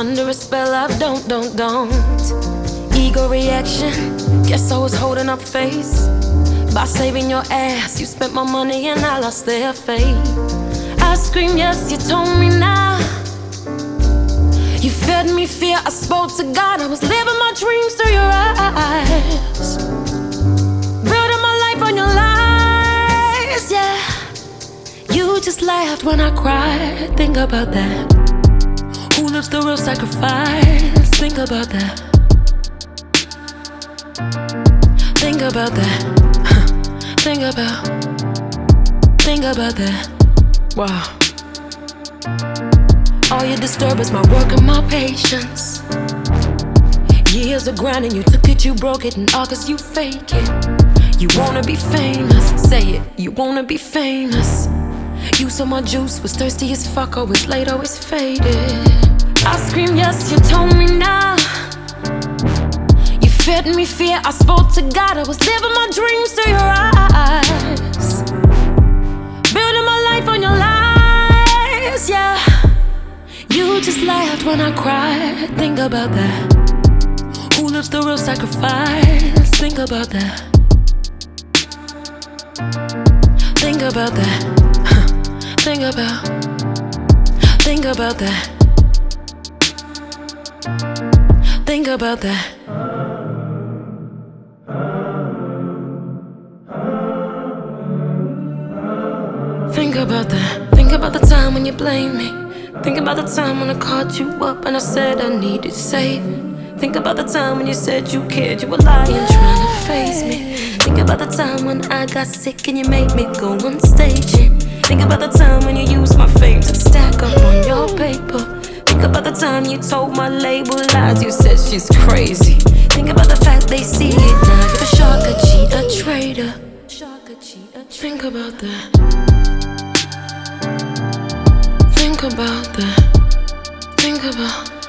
under a spell of don't, don't, don't. Ego reaction, guess I was holding up face. By saving your ass, you spent my money and I lost their faith. I scream, yes, you told me now. You fed me fear, I spoke to God. I was living my dreams through your eyes. Building my life on your lies, yeah. You just laughed when I cried. Think about that. Who lives the real sacrifice? Think about that. Think about that. Think about. Think about that. Wow. All you disturb is my work and my patience. Years of grinding, you took it, you broke it, and all cause you fake it. You wanna be famous, say it, you wanna be famous. You saw my juice was thirsty as fuck, always late, always faded. I scream, yes, you told me now. Fed me fear, I spoke to God, I was living my dreams through your eyes. Building my life on your lies, yeah. You just laughed when I cried. Think about that. Who lives the real sacrifice? Think about that. Think about that. Think about. Think about that. Think about that. Think about that. Think about the time when you blame me. Think about the time when I called you up and I said I needed saving. Think about the time when you said you cared, you were lying, trying to face me. Think about the time when I got sick and you made me go on stage. Think about the time when you used my fame to stack up on your paper. Think about the time you told my label lies, you said she's crazy. Think about the fact they see it now. You're a shark, a cheat, a traitor. Think about that. Think about that. Think about.